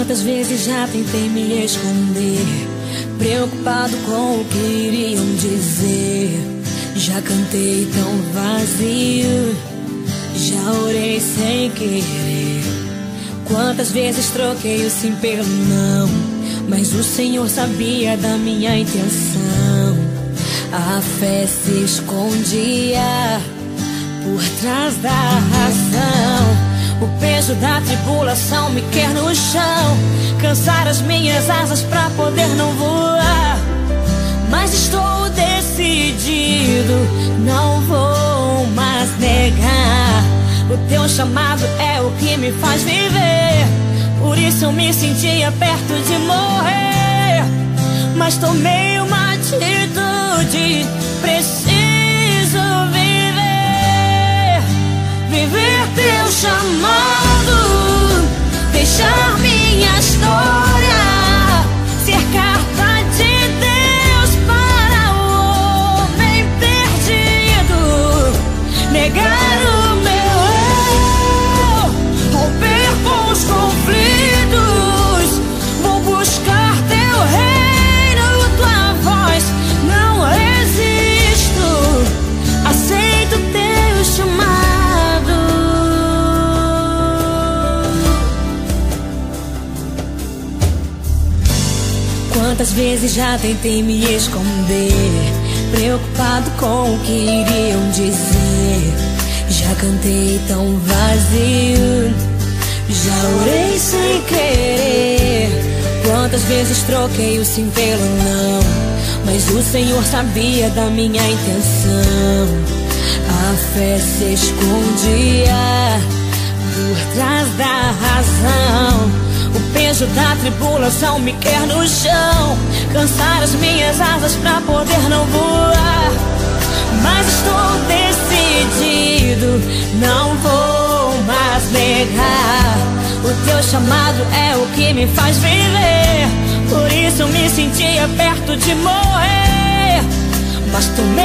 Quantas vezes já tentei me esconder, preocupado com o que iriam dizer. Já cantei tão vazio, já orei sem querer. Quantas vezes troquei o sim pelo não, mas o Senhor sabia da minha intenção. A fé se escondia por trás da razão. O peso da tribulação me quer no chão. Cansar as minhas asas pra poder não voar. Mas estou decidido, não vou mais negar. O teu chamado é o que me faz viver. Por isso eu me sentia perto de morrer. Mas tomei uma Viver Quantas vezes já tentei me esconder, preocupado com o que iriam dizer. Já cantei tão vazio, já orei sem querer. Quantas vezes troquei o sim pelo não, mas o Senhor sabia da minha intenção. A fé se escondia peso da tribulação me quer no chão. Cansar as minhas asas pra poder não voar. Mas estou decidido, não vou mais negar. O teu chamado é o que me faz viver. Por isso me sentia perto de morrer. Mas tomei uma